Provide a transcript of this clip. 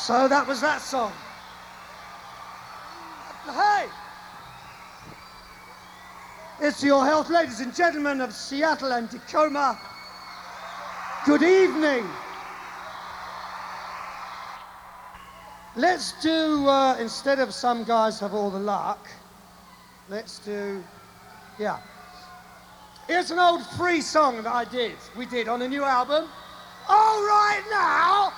So that was that song. Hey! It's your health, ladies and gentlemen of Seattle and Tacoma. Good evening. Let's do, uh, instead of some guys have all the luck, let's do, yeah. Here's an old free song that I did, we did on a new album. All right now,